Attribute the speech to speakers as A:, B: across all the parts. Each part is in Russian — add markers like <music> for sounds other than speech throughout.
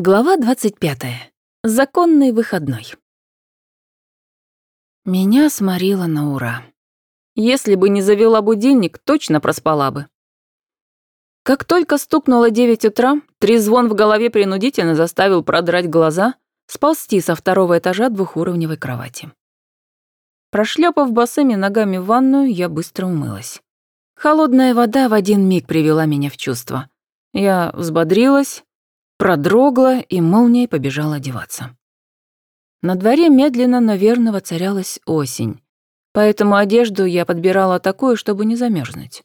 A: Глава 25. Законный выходной. Меня сморило на ура. Если бы не завела будильник, точно проспала бы. Как только стукнуло 9 утра, трезвон в голове принудительно заставил продрать глаза, сползти со второго этажа двухуровневой кровати. Прошлепав босыми ногами в ванную, я быстро умылась. Холодная вода в один миг привела меня в чувство. Я взбодрилась, продрогла и молнией побежала одеваться. На дворе медленно, но верно воцарялась осень, поэтому одежду я подбирала такую, чтобы не замерзнуть.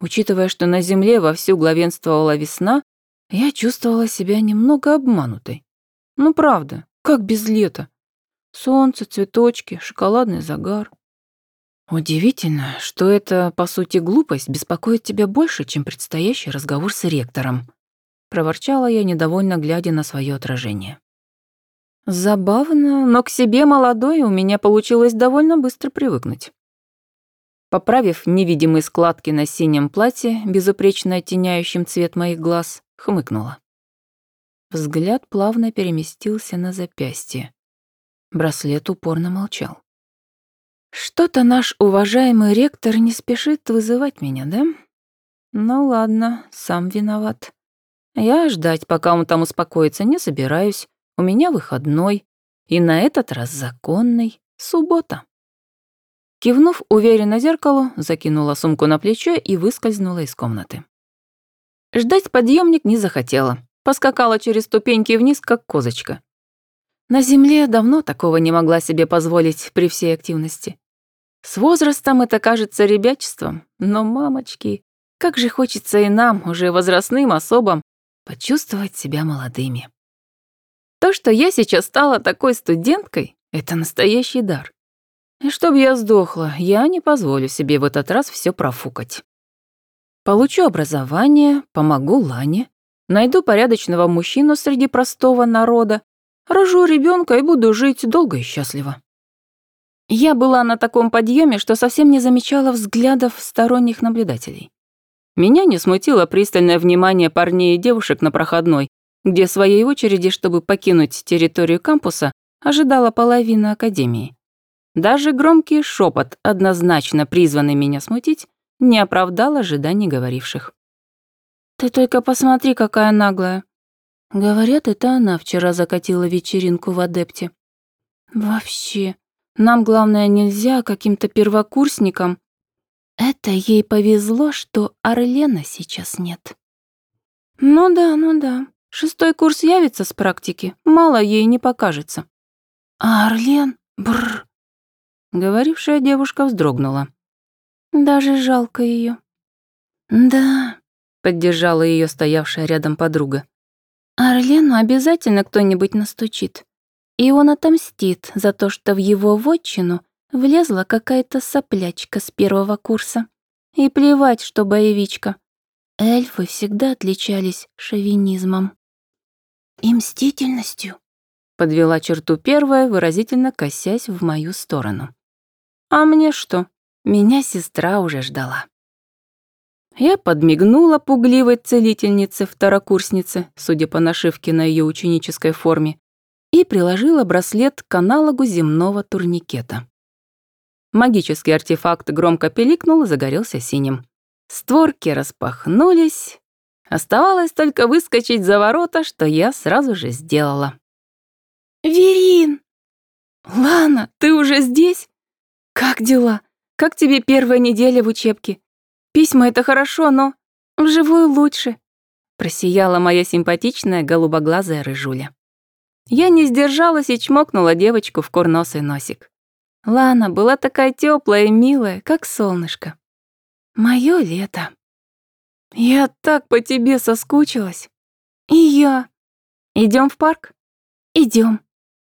A: Учитывая, что на земле вовсю главенствовала весна, я чувствовала себя немного обманутой. Ну правда, как без лета? Солнце, цветочки, шоколадный загар. Удивительно, что эта, по сути, глупость беспокоит тебя больше, чем предстоящий разговор с ректором проворчала я, недовольно глядя на свое отражение. Забавно, но к себе молодой у меня получилось довольно быстро привыкнуть. Поправив невидимые складки на синем платье, безупречно оттеняющим цвет моих глаз, хмыкнула. Взгляд плавно переместился на запястье. Браслет упорно молчал. Что-то наш уважаемый ректор не спешит вызывать меня, да? Ну ладно, сам виноват. Я ждать, пока он там успокоится, не собираюсь. У меня выходной. И на этот раз законный. Суббота. Кивнув уверенно зеркалу, закинула сумку на плечо и выскользнула из комнаты. Ждать подъемник не захотела. Поскакала через ступеньки вниз, как козочка. На земле давно такого не могла себе позволить при всей активности. С возрастом это кажется ребячеством, но, мамочки, как же хочется и нам, уже возрастным особам, почувствовать себя молодыми. То, что я сейчас стала такой студенткой, это настоящий дар. И чтоб я сдохла, я не позволю себе в этот раз все профукать. Получу образование, помогу Лане, найду порядочного мужчину среди простого народа, рожу ребенка и буду жить долго и счастливо. Я была на таком подъеме, что совсем не замечала взглядов сторонних наблюдателей. Меня не смутило пристальное внимание парней и девушек на проходной, где своей очереди, чтобы покинуть территорию кампуса, ожидала половина академии. Даже громкий шепот, однозначно призванный меня смутить, не оправдал ожиданий говоривших. «Ты только посмотри, какая наглая!» Говорят, это она вчера закатила вечеринку в адепте. Вообще, нам, главное, нельзя каким-то первокурсникам это ей повезло, что Орлена сейчас нет. Ну да, ну да. Шестой курс явится с практики, мало ей не покажется. А Орлен? Бррр. Говорившая девушка вздрогнула. Даже жалко ее. Да, поддержала ее стоявшая рядом подруга. Орлену обязательно кто-нибудь настучит. И он отомстит за то, что в его вотчину влезла какая-то соплячка с первого курса. И плевать, что боевичка. Эльфы всегда отличались шовинизмом. И мстительностью. Подвела черту первая, выразительно косясь в мою сторону. А мне что? Меня сестра уже ждала. Я подмигнула пугливой целительнице-второкурснице, судя по нашивке на ее ученической форме, и приложила браслет к аналогу земного турникета. Магический артефакт громко пиликнул и загорелся синим. Створки распахнулись. Оставалось только выскочить за ворота, что я сразу же сделала. «Верин! Лана, ты уже здесь? Как дела? Как тебе первая неделя в учебке? Письма — это хорошо, но вживую лучше», — просияла моя симпатичная голубоглазая рыжуля. Я не сдержалась и чмокнула девочку в курносый носик. Лана была такая теплая и милая, как солнышко. Моё лето. Я так по тебе соскучилась. И я. Идем в парк? Идем.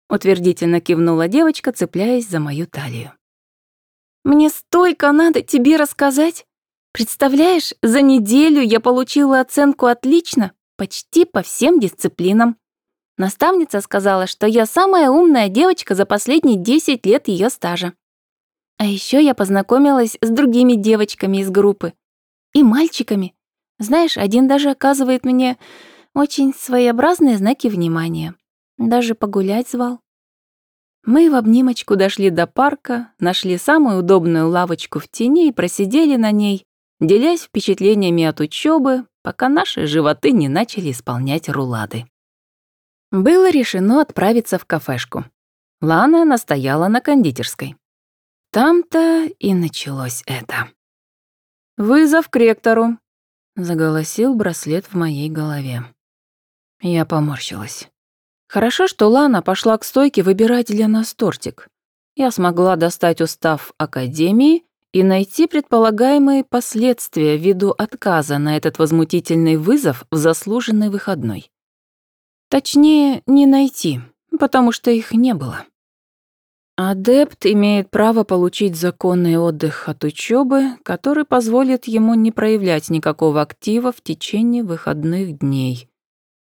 A: Утвердительно кивнула девочка, цепляясь за мою талию. Мне столько надо тебе рассказать. Представляешь, за неделю я получила оценку «отлично» почти по всем дисциплинам. Наставница сказала, что я самая умная девочка за последние 10 лет ее стажа. А еще я познакомилась с другими девочками из группы. И мальчиками. Знаешь, один даже оказывает мне Очень своеобразные знаки внимания. Даже погулять звал. Мы в обнимочку дошли до парка, нашли самую удобную лавочку в тени и просидели на ней, делясь впечатлениями от учебы, пока наши животы не начали исполнять рулады. Было решено отправиться в кафешку. Лана настояла на кондитерской. Там-то и началось это. «Вызов к ректору», — заголосил браслет в моей голове. Я поморщилась. Хорошо, что Лана пошла к стойке выбирать для нас тортик. Я смогла достать устав Академии и найти предполагаемые последствия ввиду отказа на этот возмутительный вызов в заслуженный выходной. Точнее, не найти, потому что их не было. Адепт имеет право получить законный отдых от учебы, который позволит ему не проявлять никакого актива в течение выходных дней.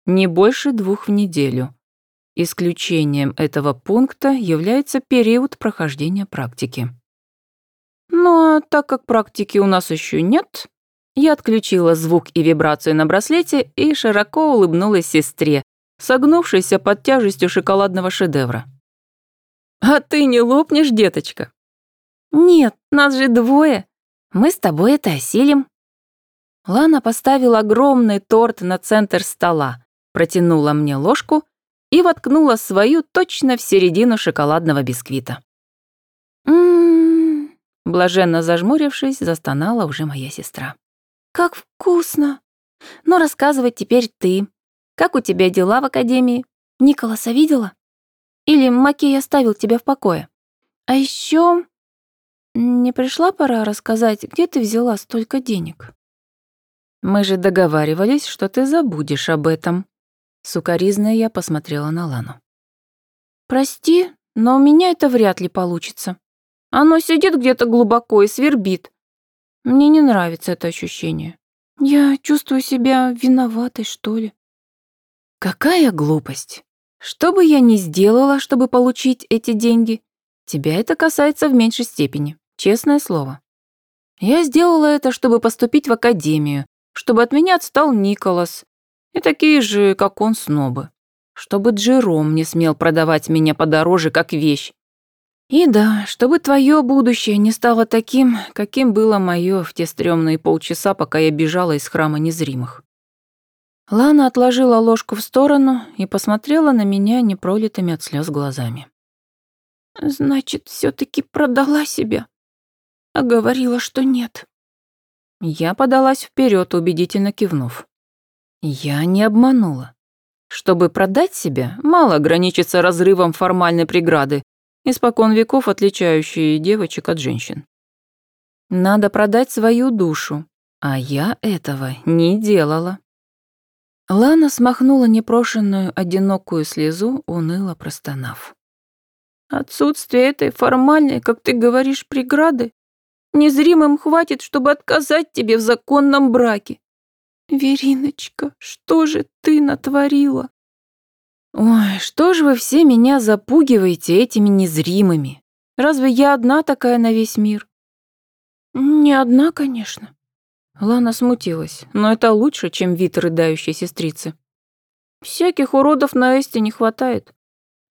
A: Не больше двух в неделю. Исключением этого пункта является период прохождения практики. Ну а так как практики у нас еще нет, я отключила звук и вибрацию на браслете и широко улыбнулась сестре, согнувшейся под тяжестью шоколадного шедевра. «А ты не лопнешь, деточка?» «Нет, нас же двое. Мы с тобой это осилим». Лана поставила огромный торт на центр стола, протянула мне ложку и воткнула свою точно в середину шоколадного бисквита. «М-м-м», блаженно зажмурившись, застонала уже моя сестра. «Как вкусно! Но рассказывай теперь ты. Как у тебя дела в академии? Николаса видела?» Или Макей оставил тебя в покое? А еще не пришла пора рассказать, где ты взяла столько денег? Мы же договаривались, что ты забудешь об этом. Сукаризная я посмотрела на Лану. Прости, но у меня это вряд ли получится. Оно сидит где-то глубоко и свербит. Мне не нравится это ощущение. Я чувствую себя виноватой, что ли. Какая глупость. Что бы я ни сделала, чтобы получить эти деньги, тебя это касается в меньшей степени, честное слово. Я сделала это, чтобы поступить в академию, чтобы от меня отстал Николас и такие же, как он, снобы. Чтобы Джером не смел продавать меня подороже, как вещь. И да, чтобы твое будущее не стало таким, каким было мое в те стрёмные полчаса, пока я бежала из храма незримых. Лана отложила ложку в сторону и посмотрела на меня непролитыми от слез глазами. «Значит, все таки продала себя, а говорила, что нет». Я подалась вперед, убедительно кивнув. Я не обманула. Чтобы продать себя, мало ограничиться разрывом формальной преграды, испокон веков отличающей девочек от женщин. Надо продать свою душу, а я этого не делала. Лана смахнула непрошенную одинокую слезу, уныло простонав. «Отсутствие этой формальной, как ты говоришь, преграды незримым хватит, чтобы отказать тебе в законном браке. Вериночка, что же ты натворила?» «Ой, что же вы все меня запугиваете этими незримыми? Разве я одна такая на весь мир?» «Не одна, конечно. Лана смутилась, но это лучше, чем вид рыдающей сестрицы. Всяких уродов на Эсте не хватает,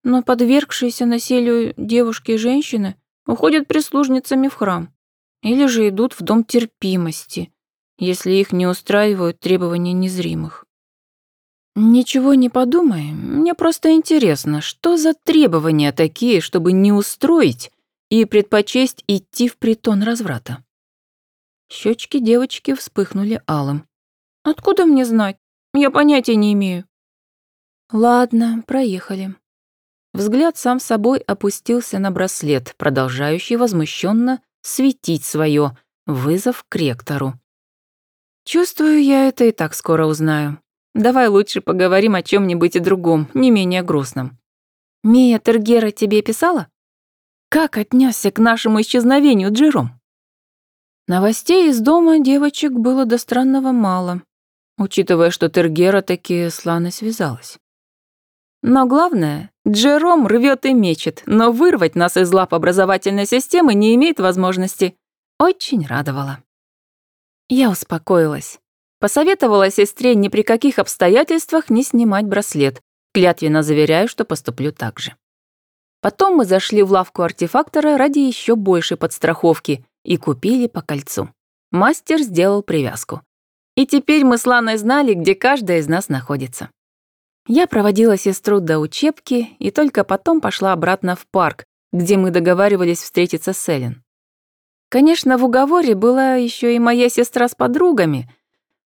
A: но подвергшиеся насилию девушки и женщины уходят прислужницами в храм или же идут в дом терпимости, если их не устраивают требования незримых. Ничего не подумай, мне просто интересно, что за требования такие, чтобы не устроить и предпочесть идти в притон разврата. Щечки девочки вспыхнули алым. «Откуда мне знать? Я понятия не имею». «Ладно, проехали». Взгляд сам собой опустился на браслет, продолжающий возмущенно светить свое вызов к ректору. «Чувствую, я это и так скоро узнаю. Давай лучше поговорим о чем нибудь и другом, не менее грустном. Мия Тергера тебе писала? Как отнесся к нашему исчезновению Джером?» Новостей из дома девочек было до странного мало, учитывая, что Тергера таки с Ланой связалась. Но главное, Джером рвет и мечет, но вырвать нас из лап образовательной системы не имеет возможности. Очень радовало. Я успокоилась. Посоветовала сестре ни при каких обстоятельствах не снимать браслет, клятвенно заверяю, что поступлю так же. Потом мы зашли в лавку артефактора ради еще большей подстраховки и купили по кольцу. Мастер сделал привязку. И теперь мы с Ланой знали, где каждая из нас находится. Я проводила сестру до учебки и только потом пошла обратно в парк, где мы договаривались встретиться с Эллен. Конечно, в уговоре была еще и моя сестра с подругами,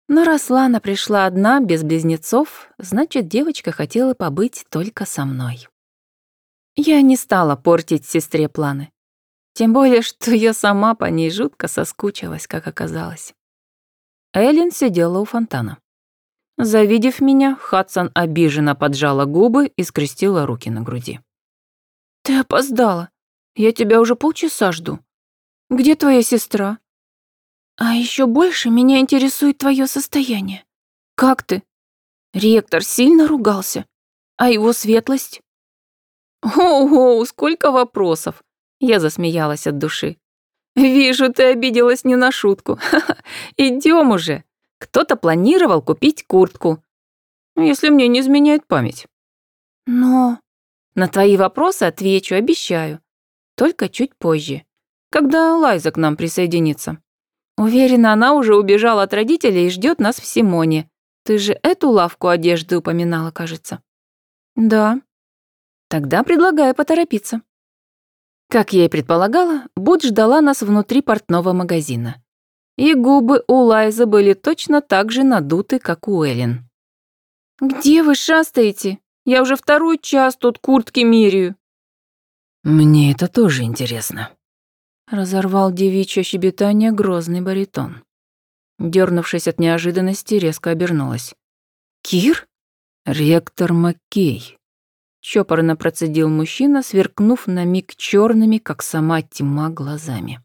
A: но раз Лана пришла одна, без близнецов, значит, девочка хотела побыть только со мной. Я не стала портить сестре планы. Тем более, что я сама по ней жутко соскучилась, как оказалось. Эллен сидела у фонтана. Завидев меня, Хадсон обиженно поджала губы и скрестила руки на груди. «Ты опоздала. Я тебя уже полчаса жду. Где твоя сестра?» «А еще больше меня интересует твое состояние. Как ты?» Ректор сильно ругался. А его светлость? «Ого, сколько вопросов!» Я засмеялась от души. «Вижу, ты обиделась не на шутку. <laughs> Идем уже. Кто-то планировал купить куртку. Если мне не изменяет память». «Но...» «На твои вопросы отвечу, обещаю. Только чуть позже, когда Лайза к нам присоединится. Уверена, она уже убежала от родителей и ждет нас в Симоне. Ты же эту лавку одежды упоминала, кажется». «Да», Тогда предлагаю поторопиться. Как я и предполагала, Буд ждала нас внутри портного магазина. И губы у Лайзы были точно так же надуты, как у Эллен. «Где вы шастаете? Я уже второй час тут куртки меряю».
B: «Мне это тоже интересно», —
A: разорвал девичье щебетание грозный баритон. Дернувшись от неожиданности, резко обернулась. «Кир?»
B: «Ректор Маккей»,
A: Чопорно процедил мужчина, сверкнув на миг черными, как сама тьма, глазами.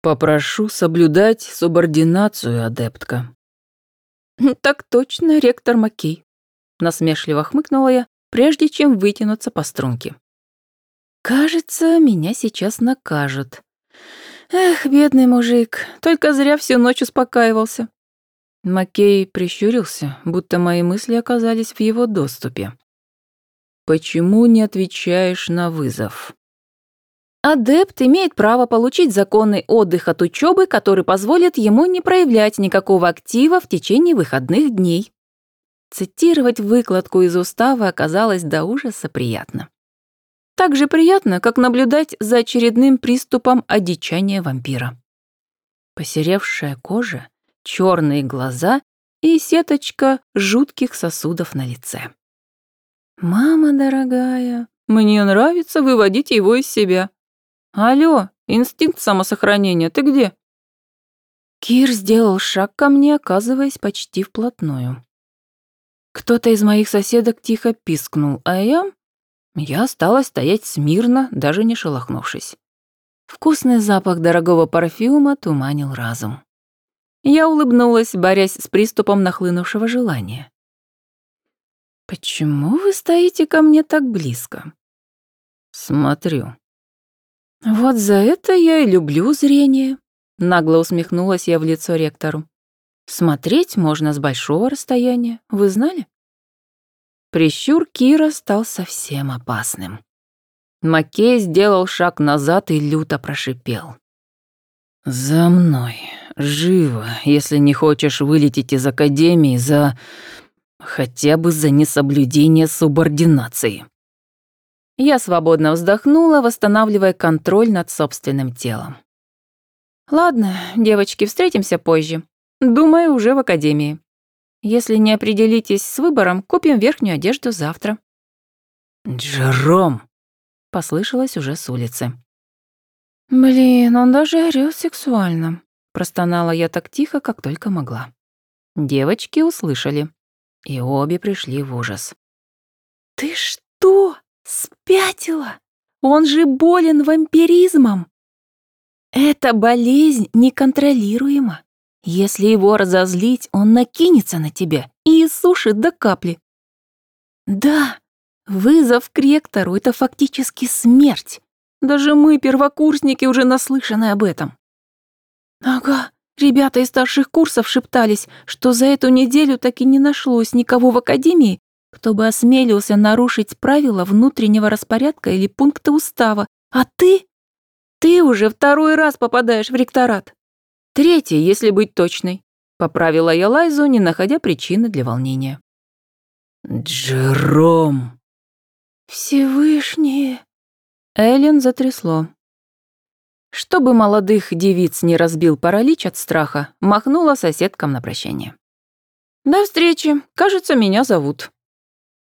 B: «Попрошу соблюдать субординацию, адептка».
A: «Так точно, ректор Маккей», — насмешливо хмыкнула я, прежде чем вытянуться по струнке. «Кажется, меня сейчас накажут. Эх, бедный мужик, только зря всю ночь успокаивался». Маккей прищурился, будто мои мысли оказались в его доступе.
B: Почему не отвечаешь на вызов?
A: Адепт имеет право получить законный отдых от учебы, который позволит ему не проявлять никакого актива в течение выходных дней. Цитировать выкладку из устава оказалось до ужаса приятно. Так же приятно, как наблюдать за очередным приступом одичания вампира. Посеревшая кожа, черные глаза и сеточка жутких сосудов на лице. «Мама дорогая, мне нравится выводить его из себя. Алло, инстинкт самосохранения, ты где?» Кир сделал шаг ко мне, оказываясь почти вплотную. Кто-то из моих соседок тихо пискнул, а я... Я стала стоять смирно, даже не шелохнувшись. Вкусный запах дорогого парфюма туманил разум. Я улыбнулась, борясь с приступом нахлынувшего желания. «Почему вы стоите ко мне так близко?»
B: «Смотрю».
A: «Вот за это я и люблю зрение», — нагло усмехнулась я в лицо ректору. «Смотреть можно с большого расстояния, вы знали?» Прищур Кира стал совсем опасным. Маккей сделал шаг назад и люто прошипел.
B: «За мной. Живо, если не хочешь вылететь из Академии за Хотя бы за несоблюдение субординации.
A: Я свободно вздохнула, восстанавливая контроль над собственным телом. Ладно, девочки, встретимся позже. Думаю, уже в академии. Если не определитесь с выбором, купим верхнюю одежду завтра.
B: Джером!
A: Послышалось уже с улицы. Блин, он даже орёт сексуально. Простонала я так тихо, как только могла. Девочки услышали. И обе пришли в ужас. «Ты что, спятила? Он же болен вампиризмом!» «Эта болезнь неконтролируема. Если его разозлить, он накинется на тебя и иссушит до капли». «Да, вызов к ректору — это фактически смерть. Даже мы, первокурсники, уже наслышаны об этом». «Ага, Ребята из старших курсов шептались, что за эту неделю так и не нашлось никого в академии, кто бы осмелился нарушить правила внутреннего распорядка или пункта устава. А ты? Ты уже второй раз попадаешь в ректорат. Третий, если быть точной. Поправила я Лайзу, не находя причины для волнения.
B: «Джером!»
A: «Всевышние!» Эллен затрясло. Чтобы молодых девиц не разбил паралич от страха, махнула соседкам на прощание. «До встречи. Кажется, меня зовут».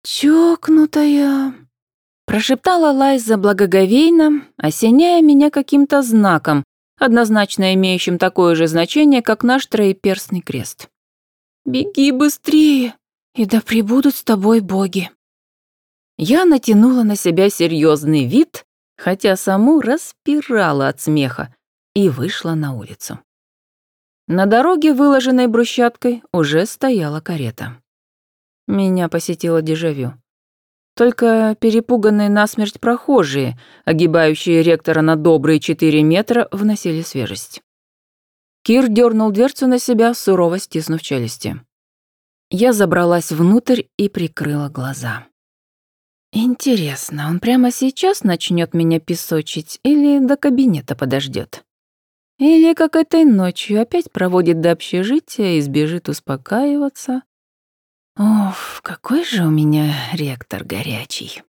A: «Чокнутая», — прошептала Лайза благоговейно, осеняя меня каким-то знаком, однозначно имеющим такое же значение, как наш троеперстный крест. «Беги быстрее, и да пребудут с тобой боги». Я натянула на себя серьезный вид, хотя саму распирала от смеха, и вышла на улицу. На дороге, выложенной брусчаткой, уже стояла карета. Меня посетило дежавю. Только перепуганные насмерть прохожие, огибающие ректора на добрые четыре метра, вносили свежесть. Кир дернул дверцу на себя, сурово стиснув челюсти. Я забралась внутрь и прикрыла глаза. Интересно, он прямо сейчас начнет меня песочить или до кабинета подождет? Или как этой ночью опять проводит до общежития и сбежит успокаиваться? Оф, какой же у меня ректор горячий.